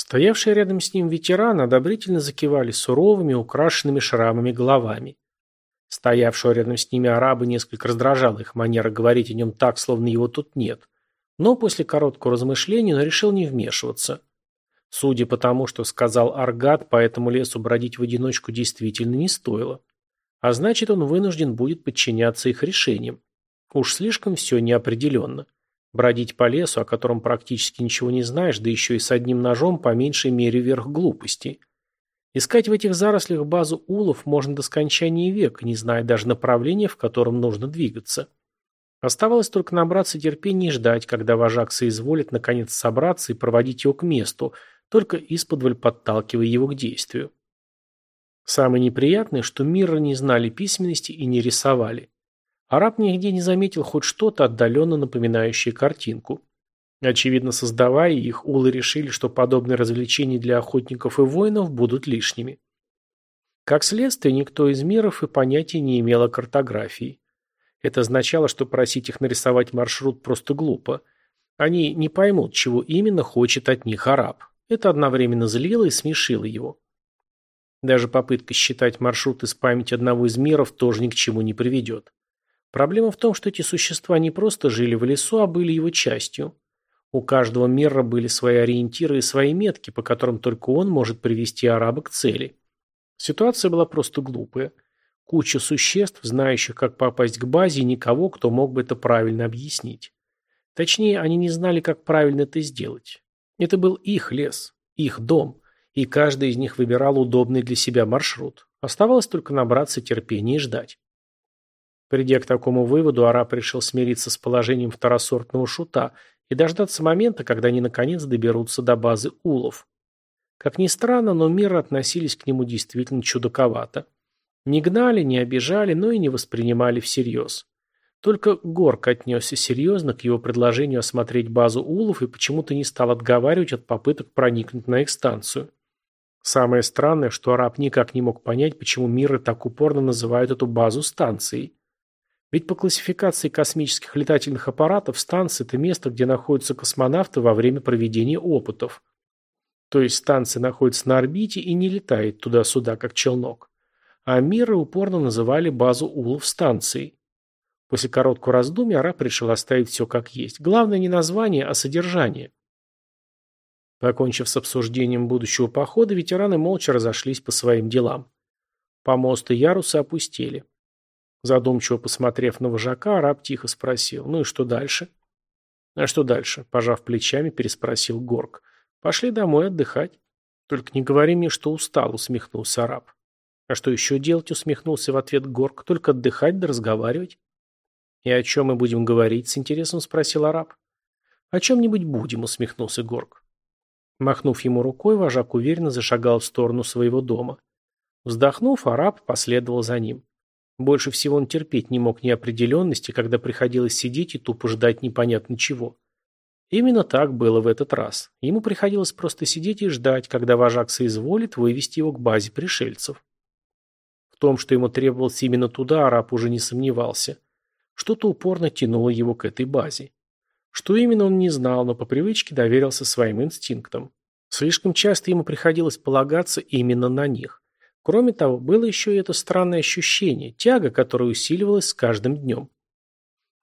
Стоявшие рядом с ним ветераны одобрительно закивали суровыми, украшенными шрамами головами. Стоявшего рядом с ними арабы несколько раздражала их манера говорить о нем так, словно его тут нет. Но после короткого размышления он решил не вмешиваться. Судя по тому, что сказал Аргат, по этому лесу бродить в одиночку действительно не стоило. А значит, он вынужден будет подчиняться их решениям. Уж слишком все неопределенно. Бродить по лесу, о котором практически ничего не знаешь, да еще и с одним ножом, по меньшей мере верх глупости. Искать в этих зарослях базу улов можно до скончания века, не зная даже направления, в котором нужно двигаться. Оставалось только набраться терпения и ждать, когда вожак соизволит наконец собраться и проводить его к месту, только исподволь подталкивая его к действию. Самое неприятное, что Мирры не знали письменности и не рисовали. Араб нигде не заметил хоть что-то отдаленно напоминающее картинку. Очевидно, создавая их, улы решили, что подобные развлечения для охотников и воинов будут лишними. Как следствие, никто из миров и понятия не имел о картографии. Это означало, что просить их нарисовать маршрут просто глупо. Они не поймут, чего именно хочет от них араб. Это одновременно злило и смешило его. Даже попытка считать маршрут из памяти одного из миров тоже ни к чему не приведет. Проблема в том, что эти существа не просто жили в лесу, а были его частью. У каждого мира были свои ориентиры и свои метки, по которым только он может привести араба к цели. Ситуация была просто глупая. Куча существ, знающих, как попасть к базе, и никого, кто мог бы это правильно объяснить. Точнее, они не знали, как правильно это сделать. Это был их лес, их дом, и каждый из них выбирал удобный для себя маршрут. Оставалось только набраться терпения и ждать. Придя к такому выводу, араб решил смириться с положением второсортного шута и дождаться момента, когда они наконец доберутся до базы улов. Как ни странно, но миры относились к нему действительно чудаковато. Не гнали, не обижали, но и не воспринимали всерьез. Только Горк отнесся серьезно к его предложению осмотреть базу улов и почему-то не стал отговаривать от попыток проникнуть на их станцию. Самое странное, что араб никак не мог понять, почему миры так упорно называют эту базу станцией. Ведь по классификации космических летательных аппаратов станция – это место, где находятся космонавты во время проведения опытов. То есть станция находится на орбите и не летает туда-сюда, как челнок. А миры упорно называли базу Улов станцией. После короткого раздумья араб решил оставить все как есть. Главное не название, а содержание. Покончив с обсуждением будущего похода, ветераны молча разошлись по своим делам. Помосты ярусы опустели. Задумчиво посмотрев на вожака, араб тихо спросил, ну и что дальше? А что дальше? Пожав плечами, переспросил Горг. Пошли домой отдыхать. Только не говори мне, что устал, усмехнулся араб. А что еще делать, усмехнулся в ответ Горг. Только отдыхать да разговаривать. И о чем мы будем говорить, с интересом спросил араб. О чем-нибудь будем, усмехнулся Горг. Махнув ему рукой, вожак уверенно зашагал в сторону своего дома. Вздохнув, араб последовал за ним. Больше всего он терпеть не мог неопределенности, когда приходилось сидеть и тупо ждать непонятно чего. Именно так было в этот раз. Ему приходилось просто сидеть и ждать, когда вожак соизволит вывести его к базе пришельцев. В том, что ему требовалось именно туда, араб уже не сомневался. Что-то упорно тянуло его к этой базе. Что именно он не знал, но по привычке доверился своим инстинктам. Слишком часто ему приходилось полагаться именно на них. Кроме того, было еще и это странное ощущение, тяга, которая усиливалась с каждым днем.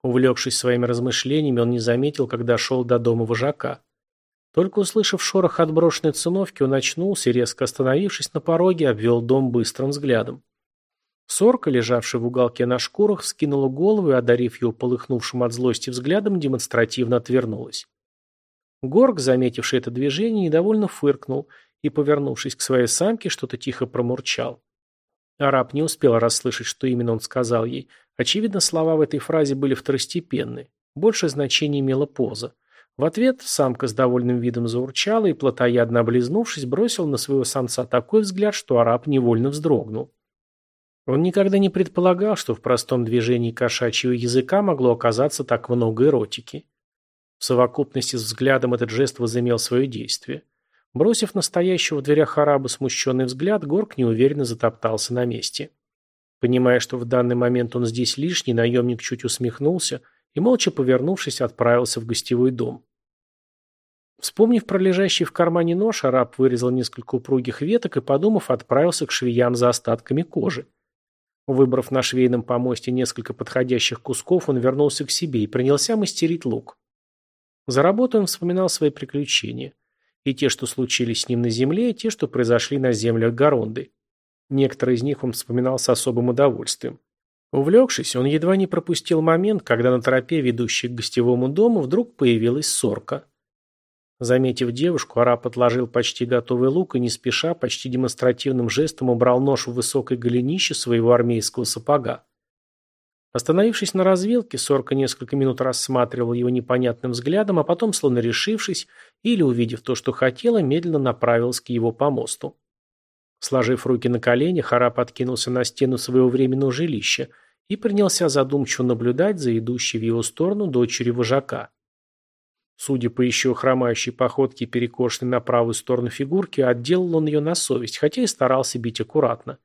Увлекшись своими размышлениями, он не заметил, когда шел до дома вожака. Только услышав шорох отброшенной циновки, он очнулся и, резко остановившись на пороге, обвел дом быстрым взглядом. Сорка, лежавшая в уголке на шкурах, вскинула голову и, одарив его полыхнувшим от злости взглядом, демонстративно отвернулась. Горг, заметивший это движение, недовольно фыркнул и, повернувшись к своей самке, что-то тихо промурчал. Араб не успел расслышать, что именно он сказал ей. Очевидно, слова в этой фразе были второстепенны. Большее значение имела поза. В ответ самка с довольным видом заурчала и, плотоядно облизнувшись, бросил на своего самца такой взгляд, что араб невольно вздрогнул. Он никогда не предполагал, что в простом движении кошачьего языка могло оказаться так много эротики. В совокупности с взглядом этот жест возымел свое действие. Бросив настоящего в дверях араба смущенный взгляд, Горк неуверенно затоптался на месте. Понимая, что в данный момент он здесь лишний, наемник чуть усмехнулся и, молча повернувшись, отправился в гостевой дом. Вспомнив про лежащий в кармане нож, араб вырезал несколько упругих веток и, подумав, отправился к швеям за остатками кожи. Выбрав на швейном помосте несколько подходящих кусков, он вернулся к себе и принялся мастерить лук. За работой он вспоминал свои приключения. И те, что случились с ним на земле, и те, что произошли на землях Горонды. Некоторые из них он вспоминал с особым удовольствием. Увлекшись, он едва не пропустил момент, когда на тропе, ведущей к гостевому дому, вдруг появилась сорка. Заметив девушку, араб отложил почти готовый лук и не спеша, почти демонстративным жестом убрал нож в высокой голенище своего армейского сапога. Остановившись на развилке, Сорка несколько минут рассматривал его непонятным взглядом, а потом, словно решившись, или увидев то, что хотела, медленно направилась к его помосту. Сложив руки на коленях, араб откинулся на стену своего временного жилища и принялся задумчиво наблюдать за идущей в его сторону дочери вожака. Судя по еще хромающей походке перекошенной на правую сторону фигурки, отделал он ее на совесть, хотя и старался бить аккуратно.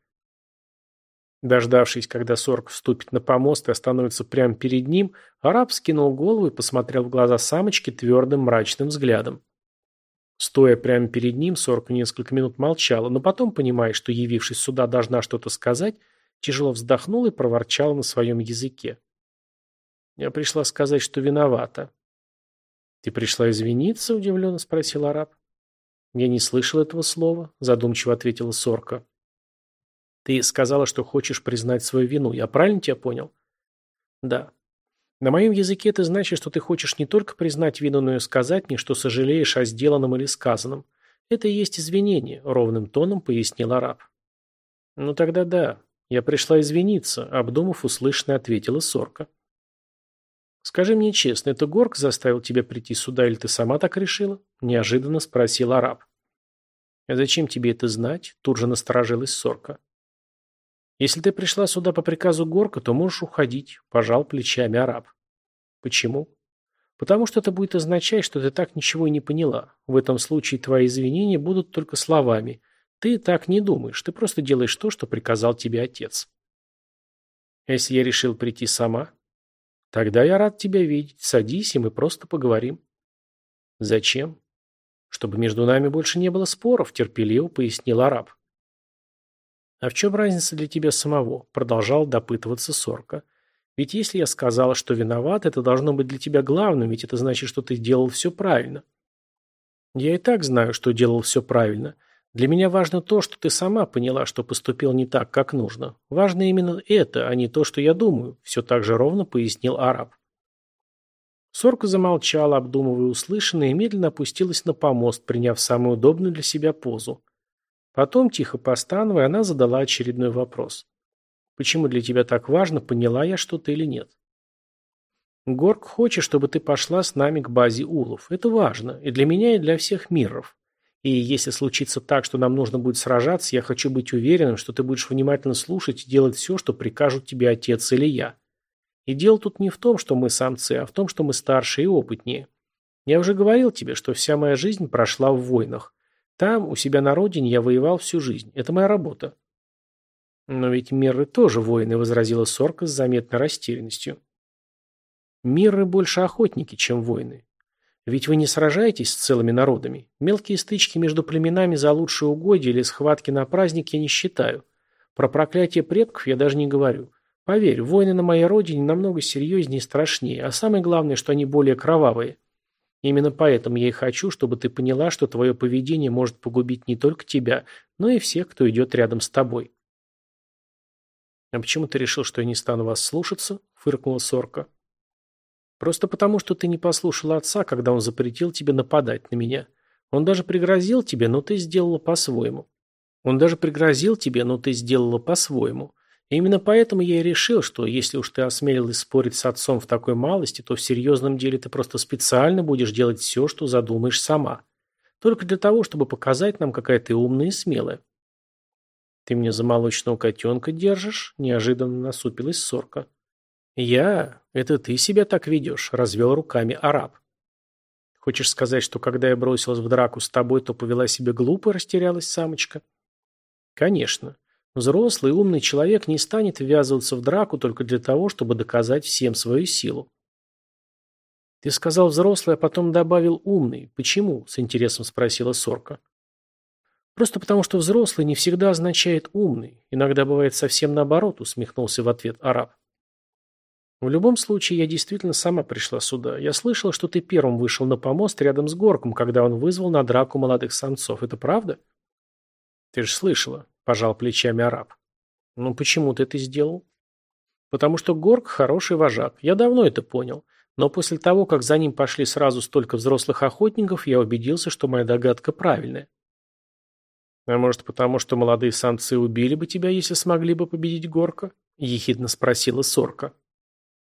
Дождавшись, когда Сорг вступит на помост и остановится прямо перед ним, араб скинул голову и посмотрел в глаза самочки твердым мрачным взглядом. Стоя прямо перед ним, Сорг несколько минут молчала, но потом, понимая, что явившись сюда должна что-то сказать, тяжело вздохнула и проворчала на своем языке. «Я пришла сказать, что виновата», «Ты пришла извиниться?» – удивленно спросил араб. «Я не слышал этого слова», – задумчиво ответила Сорка. «Ты сказала, что хочешь признать свою вину. Я правильно тебя понял?» «Да. На моем языке это значит, что ты хочешь не только признать вину, но и сказать мне, что сожалеешь о сделанном или сказанном. Это и есть извинение», – ровным тоном пояснил араб. «Ну тогда да. Я пришла извиниться», – обдумав услышанное, ответила Сорка. «Скажи мне честно, это Горк заставил тебя прийти сюда, или ты сама так решила?» – неожиданно спросил араб. «А зачем тебе это знать?» – тут же насторожилась Сорка. «Если ты пришла сюда по приказу Горка, то можешь уходить», – пожал плечами араб. «Почему?» «Потому что это будет означать, что ты так ничего и не поняла. В этом случае твои извинения будут только словами. Ты так не думаешь, ты просто делаешь то, что приказал тебе отец». «А если я решил прийти сама?» Тогда я рад тебя видеть. Садись, и мы просто поговорим. Зачем? Чтобы между нами больше не было споров, терпеливо пояснил араб. А в чем разница для тебя самого? Продолжал допытываться Сорка. Ведь если я сказала, что виноват, это должно быть для тебя главным, ведь это значит, что ты делал все правильно. Я и так знаю, что делал все правильно. Для меня важно то, что ты сама поняла, что поступил не так, как нужно. Важно именно это, а не то, что я думаю, все так же ровно пояснил араб. Сорка замолчала, обдумывая услышанное, и медленно опустилась на помост, приняв самую удобную для себя позу. Потом, тихо постановая, она задала очередной вопрос. «Почему для тебя так важно, поняла я что-то или нет?» «Горк хочет, чтобы ты пошла с нами к базе Улов. Это важно. И для меня, и для всех миров. И если случится так, что нам нужно будет сражаться, я хочу быть уверенным, что ты будешь внимательно слушать и делать все, что прикажут тебе отец или я. И дело тут не в том, что мы самцы, а в том, что мы старше и опытнее. Я уже говорил тебе, что вся моя жизнь прошла в войнах. Там, у себя на родине, я воевал всю жизнь. Это моя работа. Но ведь Мирры тоже воины, возразила Сорка с заметной растерянностью. Мирры больше охотники, чем воины. Ведь вы не сражаетесь с целыми народами. Мелкие стычки между племенами за лучшие угодья или схватки на праздник я не считаю. Про проклятие предков я даже не говорю. Поверь, войны на моей родине намного серьезнее и страшнее, а самое главное, что они более кровавые. Именно поэтому я и хочу, чтобы ты поняла, что твое поведение может погубить не только тебя, но и всех, кто идет рядом с тобой. «А почему ты решил, что я не стану вас слушаться?» – фыркнула Сорка. Просто потому, что ты не послушал отца, когда он запретил тебе нападать на меня. Он даже пригрозил тебе, но ты сделала по-своему. Он даже пригрозил тебе, но ты сделала по-своему. И именно поэтому я и решил, что если уж ты осмелилась спорить с отцом в такой малости, то в серьезном деле ты просто специально будешь делать все, что задумаешь сама. Только для того, чтобы показать нам, какая ты умная и смелая. «Ты мне за молочного котенка держишь?» – неожиданно насупилась сорка. «Я? Это ты себя так ведешь?» – развел руками араб. «Хочешь сказать, что когда я бросилась в драку с тобой, то повела себя глупо?» – растерялась самочка. «Конечно. Взрослый умный человек не станет ввязываться в драку только для того, чтобы доказать всем свою силу. Ты сказал взрослый, а потом добавил умный. Почему? С интересом спросила Сорка. Просто потому, что взрослый не всегда означает умный. Иногда бывает совсем наоборот, усмехнулся в ответ араб. В любом случае, я действительно сама пришла сюда. Я слышала, что ты первым вышел на помост рядом с Горком, когда он вызвал на драку молодых самцов. Это правда? Ты же слышала, пожал плечами араб. Ну почему ты это сделал? Потому что Горк хороший вожак. Я давно это понял. Но после того, как за ним пошли сразу столько взрослых охотников, я убедился, что моя догадка правильная. А может, потому что молодые самцы убили бы тебя, если смогли бы победить Горка? Ехидно спросила Сорка.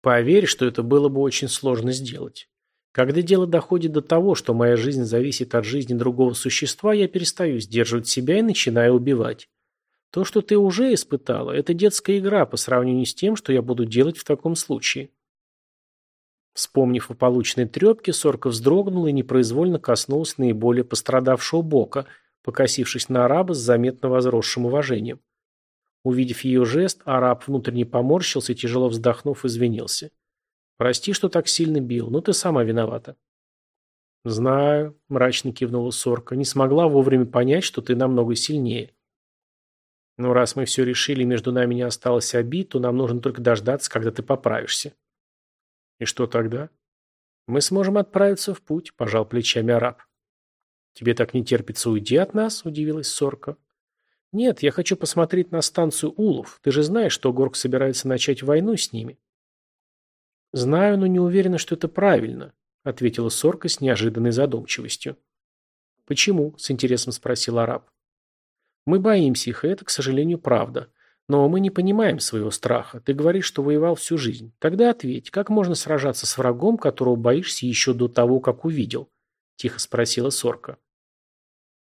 Поверь, что это было бы очень сложно сделать. Когда дело доходит до того, что моя жизнь зависит от жизни другого существа, я перестаю сдерживать себя и начинаю убивать. То, что ты уже испытала, это детская игра по сравнению с тем, что я буду делать в таком случае. Вспомнив о полученной трепке, Сорка вздрогнула и непроизвольно коснулась наиболее пострадавшего бока, покосившись на араба с заметно возросшим уважением. Увидев ее жест, араб внутренне поморщился и, тяжело вздохнув, извинился. «Прости, что так сильно бил, но ты сама виновата». «Знаю», — мрачно кивнула Сорка, — «не смогла вовремя понять, что ты намного сильнее». «Но раз мы все решили, между нами не осталось обид, то нам нужно только дождаться, когда ты поправишься». «И что тогда?» «Мы сможем отправиться в путь», — пожал плечами араб. «Тебе так не терпится уйти от нас?» — удивилась Сорка. «Нет, я хочу посмотреть на станцию Улов. Ты же знаешь, что Горг собирается начать войну с ними». «Знаю, но не уверена, что это правильно», — ответила Сорка с неожиданной задумчивостью. «Почему?» — с интересом спросил араб. «Мы боимся их, и это, к сожалению, правда. Но мы не понимаем своего страха. Ты говоришь, что воевал всю жизнь. Тогда ответь, как можно сражаться с врагом, которого боишься еще до того, как увидел?» — тихо спросила Сорка.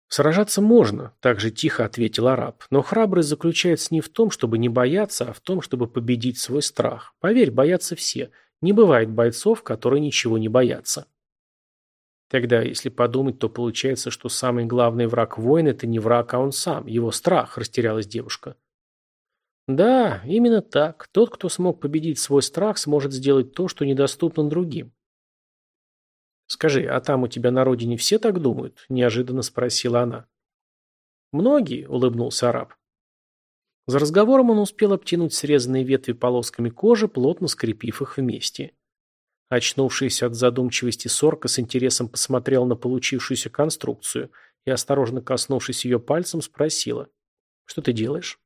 «Сражаться можно», – также тихо ответил араб. «Но храбрость заключается не в том, чтобы не бояться, а в том, чтобы победить свой страх. Поверь, боятся все. Не бывает бойцов, которые ничего не боятся». Тогда, если подумать, то получается, что самый главный враг воина – это не враг, а он сам, его страх, растерялась девушка. Да, именно так. Тот, кто смог победить свой страх, сможет сделать то, что недоступно другим. «Скажи, а там у тебя на родине все так думают?» – неожиданно спросила она. «Многие», – улыбнулся араб. За разговором он успел обтянуть срезанные ветви полосками кожи, плотно скрепив их вместе. Очнувшийся от задумчивости сорка с интересом посмотрел на получившуюся конструкцию и, осторожно коснувшись ее пальцем, спросила. «Что ты делаешь?»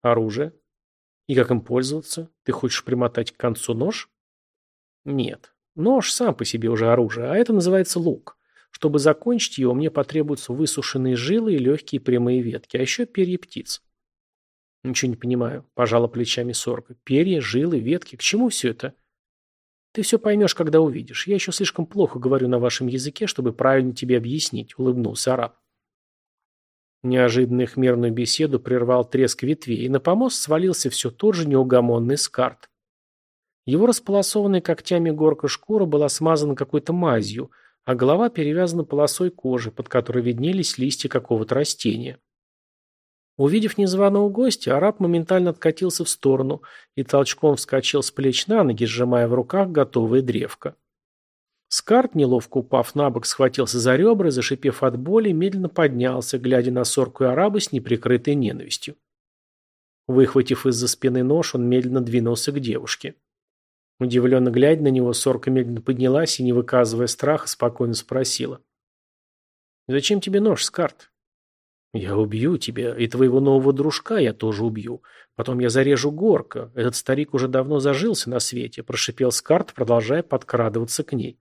«Оружие». «И как им пользоваться? Ты хочешь примотать к концу нож?» «Нет. Нож сам по себе уже оружие, а это называется лук. Чтобы закончить его, мне потребуются высушенные жилы и легкие прямые ветки, а еще перья птиц. Ничего не понимаю, пожала плечами сорка. Перья, жилы, ветки, к чему все это? Ты все поймешь, когда увидишь. Я еще слишком плохо говорю на вашем языке, чтобы правильно тебе объяснить, улыбнулся араб. Неожиданно их беседу прервал треск ветвей, и на помост свалился все тот же неугомонный скарт. Его располосованная когтями горка шкура была смазана какой-то мазью, а голова перевязана полосой кожи, под которой виднелись листья какого-то растения. Увидев незваного гостя, араб моментально откатился в сторону и толчком вскочил с плеч на ноги, сжимая в руках готовое древко. Скарт, неловко упав на бок, схватился за ребра и, зашипев от боли, медленно поднялся, глядя на сорку и араба с неприкрытой ненавистью. Выхватив из-за спины нож, он медленно двинулся к девушке. Удивленно глядя на него, сорка медленно поднялась и, не выказывая страха, спокойно спросила. «Зачем тебе нож, Скарт?» «Я убью тебя, и твоего нового дружка я тоже убью. Потом я зарежу Горка. Этот старик уже давно зажился на свете», – прошипел Скарт, продолжая подкрадываться к ней.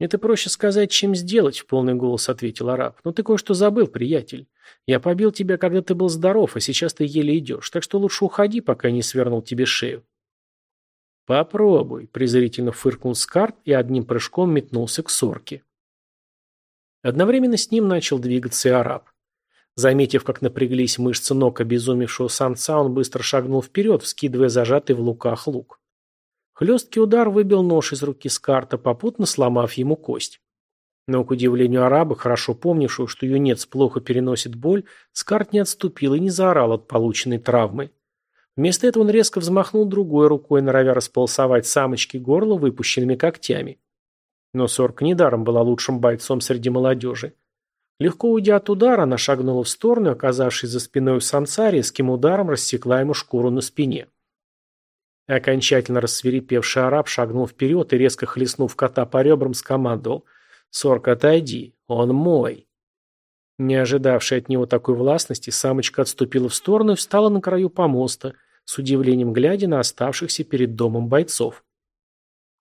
«Это проще сказать, чем сделать», – в полный голос ответил араб. «Но ты кое-что забыл, приятель. Я побил тебя, когда ты был здоров, а сейчас ты еле идешь, так что лучше уходи, пока не свернул тебе шею». «Попробуй», – презрительно фыркнул Скарт и одним прыжком метнулся к сорке. Одновременно с ним начал двигаться и араб. Заметив, как напряглись мышцы ног обезумевшего самца, он быстро шагнул вперед, вскидывая зажатый в луках лук. Хлесткий удар выбил нож из руки Скарта, попутно сломав ему кость. Но, к удивлению араба, хорошо помнившего, что юнец плохо переносит боль, Скарт не отступил и не заорал от полученной травмы. Вместо этого он резко взмахнул другой рукой, норовя располосовать самочки горло выпущенными когтями. Но сорка недаром была лучшим бойцом среди молодежи. Легко уйдя от удара, она шагнула в сторону, оказавшись за спиной у самца, резким ударом рассекла ему шкуру на спине. Окончательно рассверепевший араб шагнул вперед и, резко хлестнув кота по ребрам, скомандовал «Сорк, отойди, он мой». Не ожидавшая от него такой властности, самочка отступила в сторону и встала на краю помоста, с удивлением глядя на оставшихся перед домом бойцов.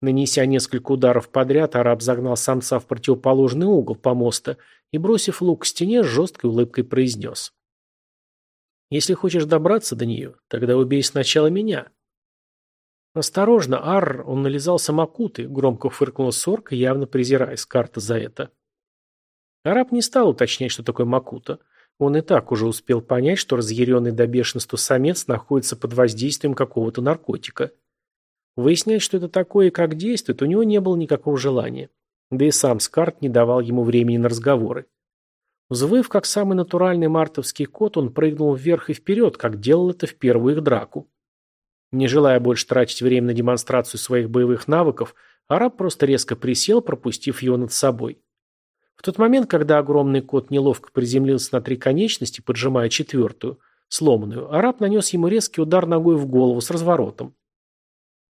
Нанеся несколько ударов подряд, араб загнал самца в противоположный угол помоста и, бросив лук к стене, с жесткой улыбкой произнес. «Если хочешь добраться до нее, тогда убей сначала меня». «Осторожно, Арр, он нализал самокуты», — громко фыркнула сорка, явно презирая Скарта за это. Араб не стал уточнять, что такое макута. Он и так уже успел понять, что разъяренный до бешенства самец находится под воздействием какого-то наркотика. Выяснять, что это такое и как действует, у него не было никакого желания. Да и сам Скарт не давал ему времени на разговоры. Взвыв, как самый натуральный мартовский кот, он прыгнул вверх и вперед, как делал это в первую их драку. Не желая больше тратить время на демонстрацию своих боевых навыков, араб просто резко присел, пропустив его над собой. В тот момент, когда огромный кот неловко приземлился на три конечности, поджимая четвертую, сломанную, араб нанес ему резкий удар ногой в голову с разворотом.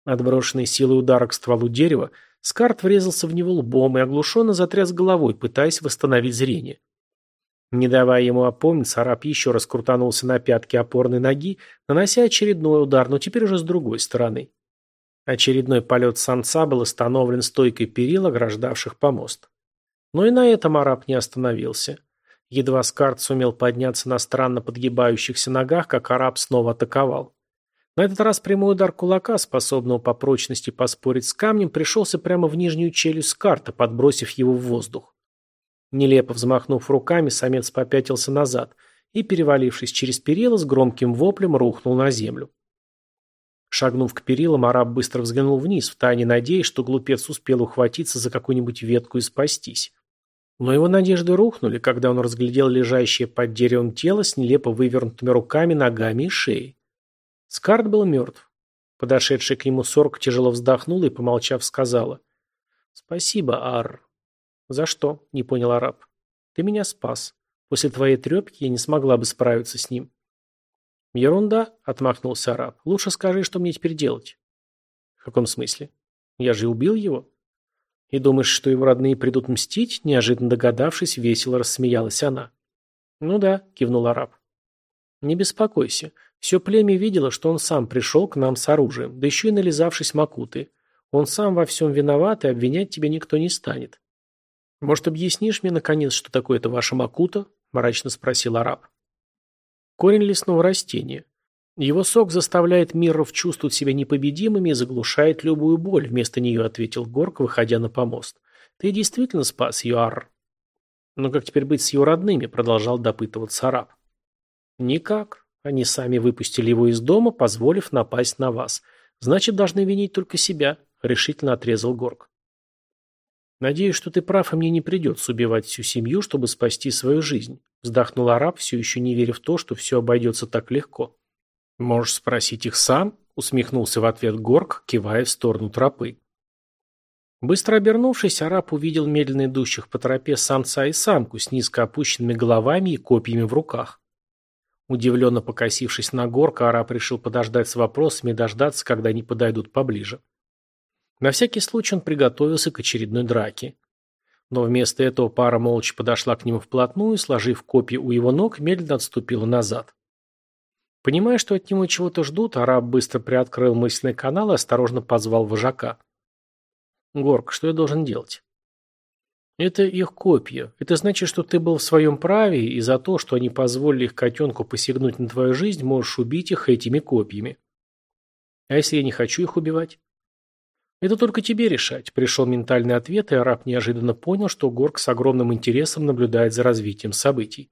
Отброшенный силой удара к стволу дерева, Скарт врезался в него лбом и оглушенно затряс головой, пытаясь восстановить зрение. Не давая ему опомниться, араб еще раз крутанулся на пятки опорной ноги, нанося очередной удар, но теперь уже с другой стороны. Очередной полет самца был остановлен стойкой перил, ограждавших помост. Но и на этом араб не остановился. Едва Скарт сумел подняться на странно подгибающихся ногах, как араб снова атаковал. На этот раз прямой удар кулака, способного по прочности поспорить с камнем, пришелся прямо в нижнюю челюсть Скарта, подбросив его в воздух. Нелепо взмахнув руками, самец попятился назад и, перевалившись через перила, с громким воплем рухнул на землю. Шагнув к перилам, араб быстро взглянул вниз, втайне надеясь, что глупец успел ухватиться за какую-нибудь ветку и спастись. Но его надежды рухнули, когда он разглядел лежащее под деревом тело с нелепо вывернутыми руками, ногами и шеей. Скарт был мертв. Подошедший к нему сорок тяжело вздохнула и, помолчав, сказала. «Спасибо, Ар». «За что?» – не понял араб. «Ты меня спас. После твоей трепки я не смогла бы справиться с ним». «Ерунда», – отмахнулся араб. «Лучше скажи, что мне теперь делать». «В каком смысле? Я же убил его». «И думаешь, что его родные придут мстить?» Неожиданно догадавшись, весело рассмеялась она. «Ну да», – кивнул араб. «Не беспокойся. Все племя видело, что он сам пришел к нам с оружием, да еще и нализавшись макуты. Он сам во всем виноват, и обвинять тебя никто не станет. «Может, объяснишь мне, наконец, что такое это ваша макута?» – мрачно спросил араб. Корень лесного растения. Его сок заставляет миров чувствовать себя непобедимыми и заглушает любую боль, вместо нее ответил Горк, выходя на помост. Ты действительно спас Арр. Но как теперь быть с ее родными, продолжал допытываться араб. Никак. Они сами выпустили его из дома, позволив напасть на вас. Значит, должны винить только себя, решительно отрезал Горк. «Надеюсь, что ты прав, и мне не придется убивать всю семью, чтобы спасти свою жизнь», вздохнул араб, все еще не веря в то, что все обойдется так легко. «Можешь спросить их сам?» усмехнулся в ответ Горк, кивая в сторону тропы. Быстро обернувшись, араб увидел медленно идущих по тропе самца и самку с низко опущенными головами и копьями в руках. Удивленно покосившись на Горка, араб решил подождать с вопросами и дождаться, когда они подойдут поближе. На всякий случай он приготовился к очередной драке. Но вместо этого пара молча подошла к нему вплотную, сложив копья у его ног, медленно отступила назад. Понимая, что от него чего-то ждут, араб быстро приоткрыл мысленный канал и осторожно позвал вожака. «Горк, что я должен делать?» «Это их копья. Это значит, что ты был в своем праве, и за то, что они позволили их котенку посягнуть на твою жизнь, можешь убить их этими копьями. А если я не хочу их убивать?» «Это только тебе решать», – пришел ментальный ответ, и араб неожиданно понял, что Горк с огромным интересом наблюдает за развитием событий.